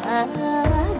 啊